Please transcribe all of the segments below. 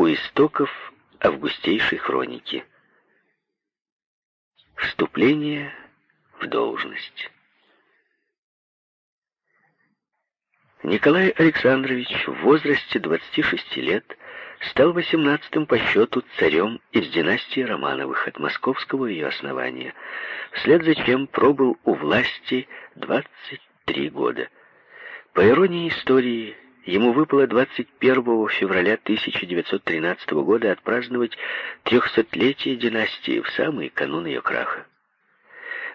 у истоков августейшей хроники. Вступление в должность. Николай Александрович в возрасте 26 лет стал 18-м по счету царем из династии Романовых от московского ее основания, вслед за чем пробыл у власти 23 года. По иронии истории, ему выпало 21 февраля 1913 года отпраздновать трехсотлетие династии в самый канун ее краха.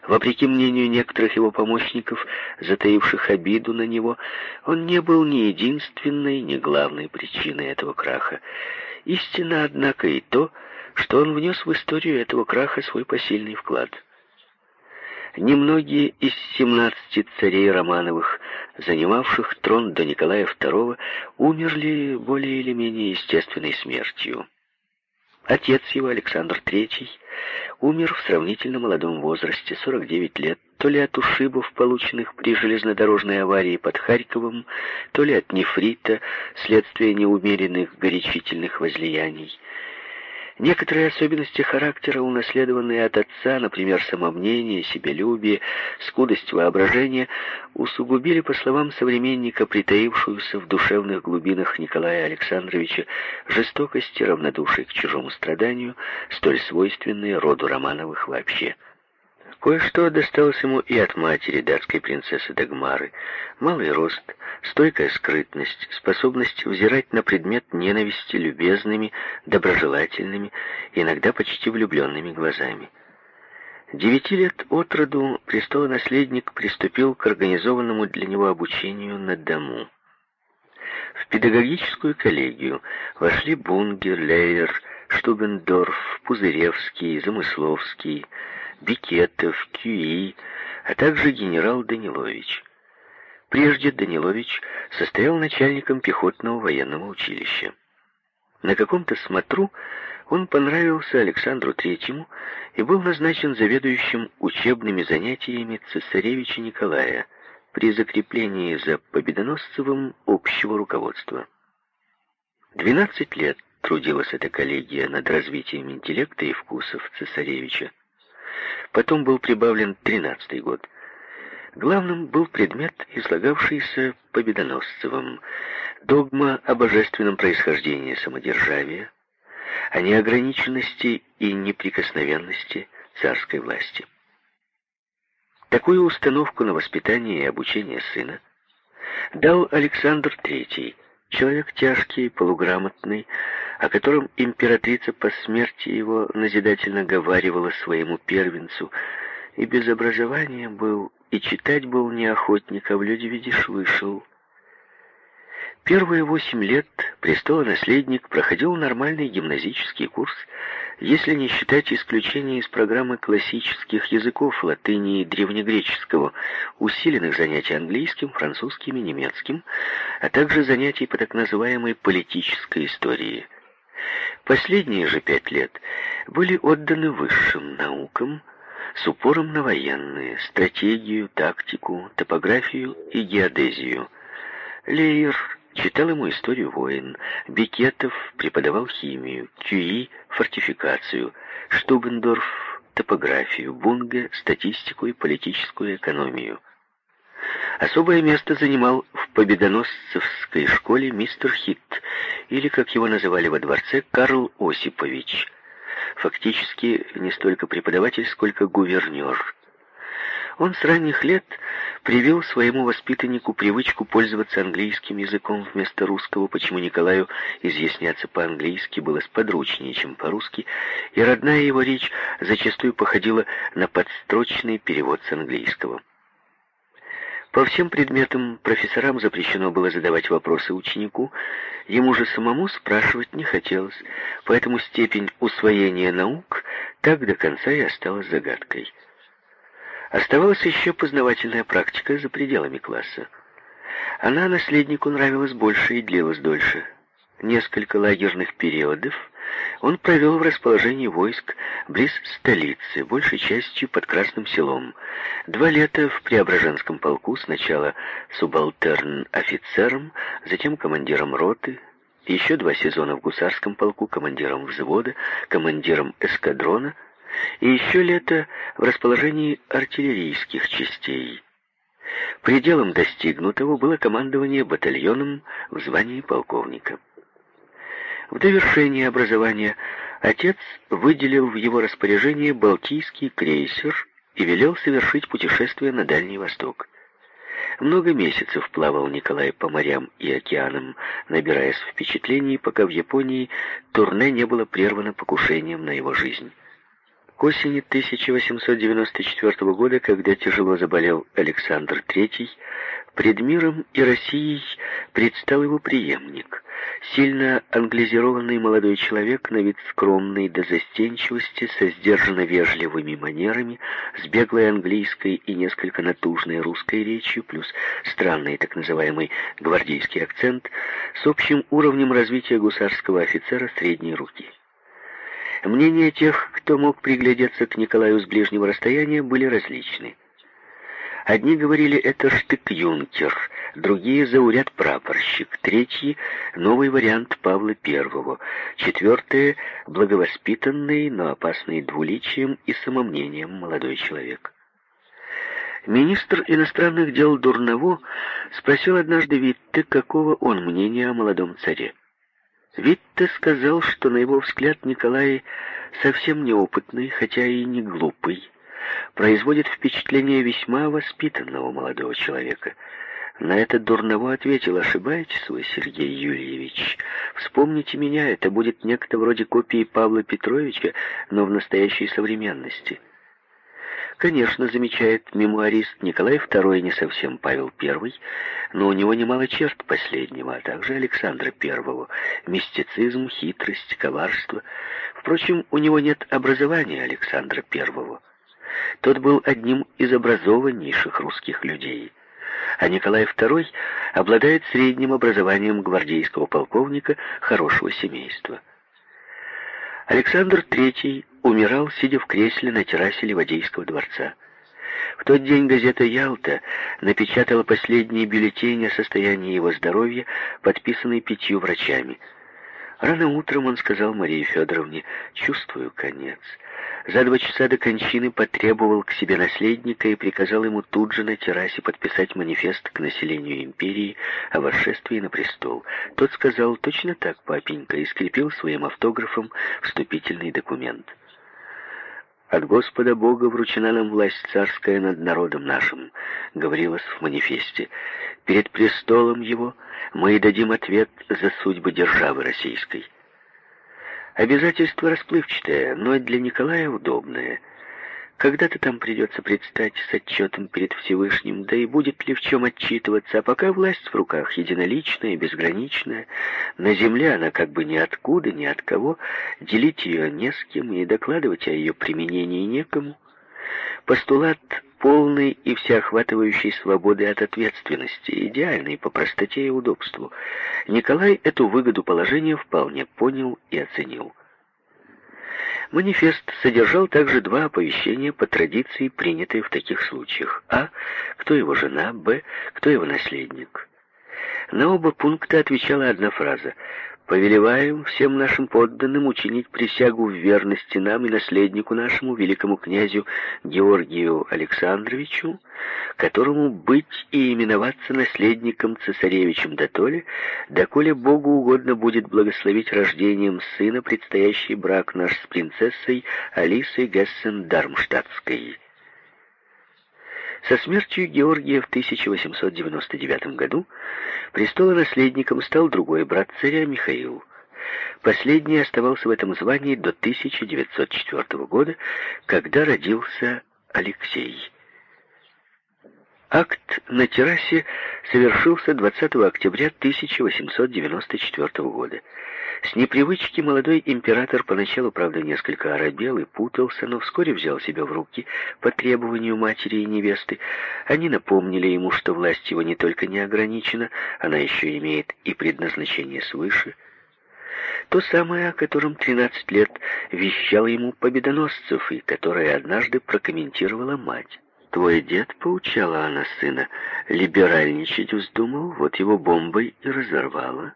Вопреки мнению некоторых его помощников, затаивших обиду на него, он не был ни единственной, ни главной причиной этого краха. Истина, однако, и то, что он внес в историю этого краха свой посильный вклад. Немногие из семнадцати царей Романовых, занимавших трон до Николая II, умерли более или менее естественной смертью. Отец его, Александр III, умер в сравнительно молодом возрасте, 49 лет, то ли от ушибов, полученных при железнодорожной аварии под Харьковом, то ли от нефрита, следствия неумеренных горячительных возлияний. Некоторые особенности характера, унаследованные от отца, например, самомнение, себелюбие, скудость воображения, усугубили, по словам современника, притаившуюся в душевных глубинах Николая Александровича жестокость и равнодушие к чужому страданию, столь свойственные роду Романовых вообще. Кое-что досталось ему и от матери датской принцессы Дагмары. Малый рост, стойкая скрытность, способность взирать на предмет ненависти любезными, доброжелательными, иногда почти влюбленными глазами. Девяти лет от роду престолонаследник приступил к организованному для него обучению на дому. В педагогическую коллегию вошли Бунгер, Лейер, Штубендорф, Пузыревский, Замысловский, Бикетов, Кюи, а также генерал Данилович. Прежде Данилович состоял начальником пехотного военного училища. На каком-то смотру он понравился Александру Третьему и был назначен заведующим учебными занятиями цесаревича Николая при закреплении за Победоносцевым общего руководства. Двенадцать лет трудилась эта коллегия над развитием интеллекта и вкусов цесаревича. Потом был прибавлен тринадцатый год. Главным был предмет, излагавшийся Победоносцевым, догма о божественном происхождении самодержавия, о неограниченности и неприкосновенности царской власти. Такую установку на воспитание и обучение сына дал Александр III, человек тяжкий, полуграмотный, о котором императрица по смерти его назидательно говаривала своему первенцу, и без образования был, и читать был неохотник, а в люди, видишь, вышел. Первые восемь лет престола-наследник проходил нормальный гимназический курс, если не считать исключения из программы классических языков латыни и древнегреческого, усиленных занятий английским, французским и немецким, а также занятий по так называемой политической истории – Последние же пять лет были отданы высшим наукам с упором на военные, стратегию, тактику, топографию и геодезию. Лейер читал ему историю войн, Бекетов преподавал химию, Кюи — фортификацию, Штубендорф — топографию, Бунге — статистику и политическую экономию. Особое место занимал в победоносцевской школе мистер Хитт, или, как его называли во дворце, Карл Осипович. Фактически не столько преподаватель, сколько гувернер. Он с ранних лет привил своему воспитаннику привычку пользоваться английским языком вместо русского, почему Николаю изъясняться по-английски было сподручнее, чем по-русски, и родная его речь зачастую походила на подстрочный перевод с английского. По всем предметам профессорам запрещено было задавать вопросы ученику, ему же самому спрашивать не хотелось, поэтому степень усвоения наук так до конца и осталась загадкой. Оставалась еще познавательная практика за пределами класса. Она наследнику нравилась больше и длилась дольше. Несколько лагерных периодов он провел в расположении войск близ столицы, большей частью под Красным селом. Два лета в Преображенском полку, сначала субалтерн-офицером, затем командиром роты, еще два сезона в гусарском полку командиром взвода, командиром эскадрона и еще лето в расположении артиллерийских частей. Пределом достигнутого было командование батальоном в звании полковника. В довершение образования отец выделил в его распоряжение Балтийский крейсер и велел совершить путешествие на Дальний Восток. Много месяцев плавал Николай по морям и океанам, набираясь впечатлений, пока в Японии турне не было прервано покушением на его жизнь. К осени 1894 года, когда тяжело заболел Александр III, пред миром и Россией предстал его преемник, сильно англизированный молодой человек, на вид скромный до застенчивости, со сдержанно вежливыми манерами, с беглой английской и несколько натужной русской речью, плюс странный так называемый гвардейский акцент, с общим уровнем развития гусарского офицера средней руки. Мнения тех, кто мог приглядеться к Николаю с ближнего расстояния, были различны. Одни говорили, это штык-юнкер, другие — зауряд-прапорщик, третьи — новый вариант Павла I, четвертые — благовоспитанный, но опасный двуличием и самомнением молодой человек. Министр иностранных дел Дурново спросил однажды Витте, какого он мнения о молодом царе. Витте сказал, что, на его взгляд, Николай совсем неопытный, хотя и не глупый, производит впечатление весьма воспитанного молодого человека. На это Дурново ответил, ошибаетесь вы, Сергей Юрьевич. Вспомните меня, это будет некто вроде копии Павла Петровича, но в настоящей современности. Конечно, замечает мемуарист, Николай II не совсем Павел I, но у него немало черт последнего, а также Александра I. Мистицизм, хитрость, коварство. Впрочем, у него нет образования Александра I. Тот был одним из образованнейших русских людей. А Николай II обладает средним образованием гвардейского полковника хорошего семейства. Александр III умирал, сидя в кресле на террасе Ливадейского дворца. В тот день газета «Ялта» напечатала последний бюллетень о состоянии его здоровья, подписанный пятью врачами. Рано утром он сказал Марии Федоровне, «Чувствую конец». За два часа до кончины потребовал к себе наследника и приказал ему тут же на террасе подписать манифест к населению империи о восшествии на престол. Тот сказал «Точно так, папенька» и скрепил своим автографом вступительный документ. «От Господа Бога вручена нам власть царская над народом нашим», — говорилось в манифесте. «Перед престолом его мы и дадим ответ за судьбы державы российской». Обязательство расплывчатое, но для Николая удобное. Когда-то там придется предстать с отчетом перед Всевышним, да и будет ли в чем отчитываться, а пока власть в руках единоличная, безграничная, на земле она как бы ни откуда, ни от кого, делить ее не с кем и докладывать о ее применении некому. Постулат полной и всеохватывающей свободы от ответственности, идеальный по простоте и удобству. Николай эту выгоду положения вполне понял и оценил. Манифест содержал также два оповещения по традиции, принятые в таких случаях. А. Кто его жена? Б. Кто его наследник? На оба пункта отвечала одна фраза повелеваем всем нашим подданным учинить присягу в верности нам и наследнику нашему, великому князю Георгию Александровичу, которому быть и именоваться наследником цесаревичем дотоле, доколе Богу угодно будет благословить рождением сына предстоящий брак наш с принцессой Алисой Гессен-Дармштадтской. Со смертью Георгия в 1899 году престолонаследником стал другой брат царя Михаил. Последний оставался в этом звании до 1904 года, когда родился Алексей. Акт на террасе совершился 20 октября 1894 года. С непривычки молодой император поначалу, правда, несколько оробел и путался, но вскоре взял себя в руки по требованию матери и невесты. Они напомнили ему, что власть его не только не ограничена, она еще имеет и предназначение свыше. То самое, о котором 13 лет вещал ему Победоносцев, и которое однажды прокомментировала мать. «Твой дед, — поучала она сына, — либеральничать вздумал, вот его бомбой и разорвала»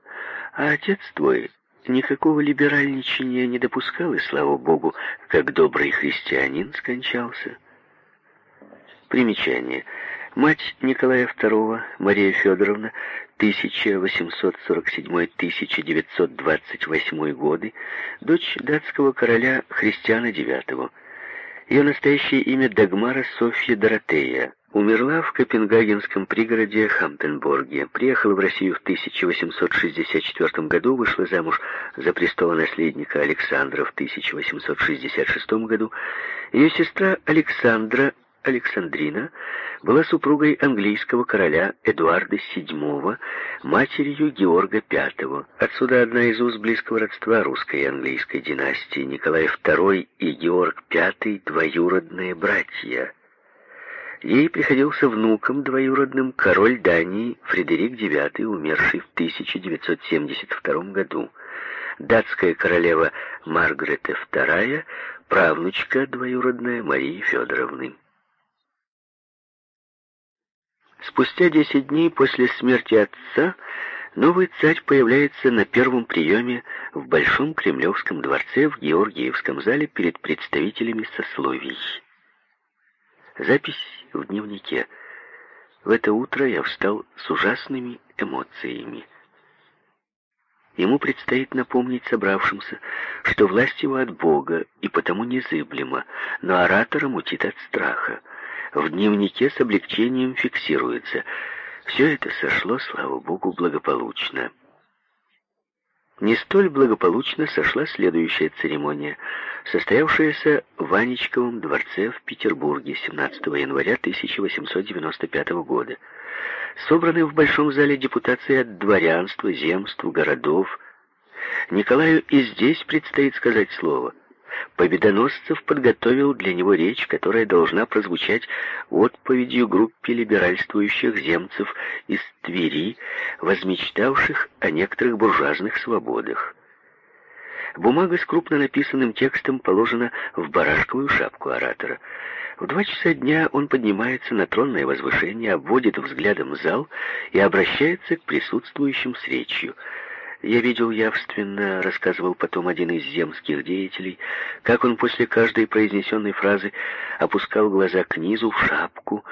А отец твой никакого либеральничания не допускал, и, слава богу, как добрый христианин скончался. Примечание. Мать Николая II, Мария Федоровна, 1847-1928 годы, дочь датского короля Христиана IX. Ее настоящее имя Дагмара Софья Доротея. Умерла в копенгагенском пригороде Хампенборге. Приехала в Россию в 1864 году, вышла замуж за престолонаследника Александра в 1866 году. Ее сестра Александра Александрина была супругой английского короля Эдуарда VII, матерью Георга V. Отсюда одна из уз близкого родства русской и английской династии. Николай II и Георг V – двоюродные братья. Ей приходился внуком двоюродным король Дании Фредерик IX, умерший в 1972 году. Датская королева Маргарета II, правнучка двоюродная Марии Федоровны. Спустя десять дней после смерти отца новый царь появляется на первом приеме в Большом Кремлевском дворце в Георгиевском зале перед представителями сословий. Запись в дневнике. В это утро я встал с ужасными эмоциями. Ему предстоит напомнить собравшимся, что власть его от Бога и потому незыблема, но оратора мутит от страха в дневнике с облегчением фиксируется. Все это сошло, слава богу, благополучно. Не столь благополучно сошла следующая церемония, состоявшаяся в Анечковом дворце в Петербурге 17 января 1895 года. Собранные в большом зале депутации от дворянства, земств, городов. Николаю и здесь предстоит сказать слово. Победоносцев подготовил для него речь, которая должна прозвучать отповедью группе либеральствующих земцев из Твери, возмечтавших о некоторых буржуазных свободах. Бумага с крупно написанным текстом положена в барашковую шапку оратора. В два часа дня он поднимается на тронное возвышение, обводит взглядом зал и обращается к присутствующим с речью — я видел явственно, рассказывал потом один из земских деятелей, как он после каждой произнесенной фразы опускал глаза к низу, в шапку,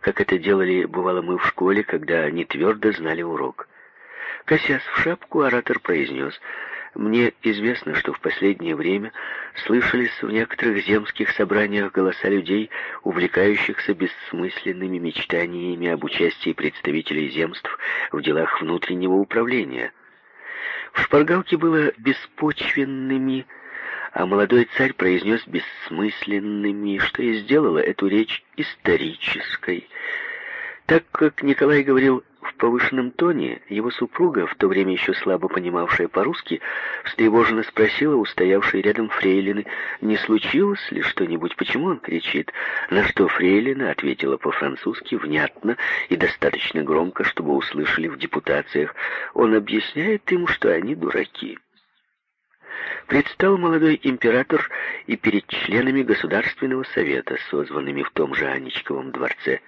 как это делали, бывало, мы в школе, когда не твердо знали урок. Косясь в шапку, оратор произнес, «Мне известно, что в последнее время слышались в некоторых земских собраниях голоса людей, увлекающихся бессмысленными мечтаниями об участии представителей земств в делах внутреннего управления». В шпаргалке было беспочвенными, а молодой царь произнес бессмысленными, что и сделало эту речь исторической. Так как Николай говорил в повышенном тоне, его супруга, в то время еще слабо понимавшая по-русски, встревоженно спросила у стоявшей рядом фрейлины, не случилось ли что-нибудь, почему он кричит, на что фрейлина ответила по-французски внятно и достаточно громко, чтобы услышали в депутациях. Он объясняет им, что они дураки. Предстал молодой император и перед членами Государственного совета, созванными в том же Анечковом дворце.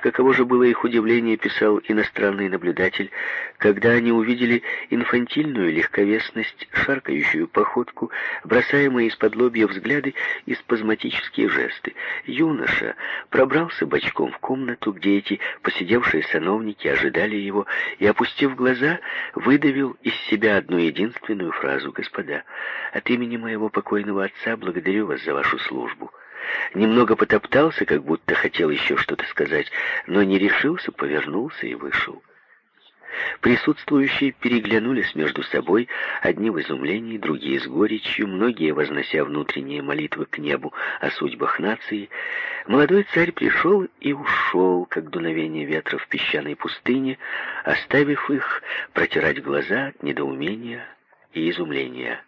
Каково же было их удивление, писал иностранный наблюдатель, когда они увидели инфантильную легковесность, шаркающую походку, бросаемые из-под лобья взгляды и спазматические жесты. Юноша пробрался бочком в комнату, где эти посидевшие сановники ожидали его, и, опустив глаза, выдавил из себя одну единственную фразу «Господа, от имени моего покойного отца благодарю вас за вашу службу» немного потоптался, как будто хотел еще что-то сказать, но не решился, повернулся и вышел. Присутствующие переглянулись между собой, одни в изумлении, другие с горечью, многие вознося внутренние молитвы к небу о судьбах нации. Молодой царь пришел и ушел, как дуновение ветра в песчаной пустыне, оставив их протирать глаза от недоумения и изумления.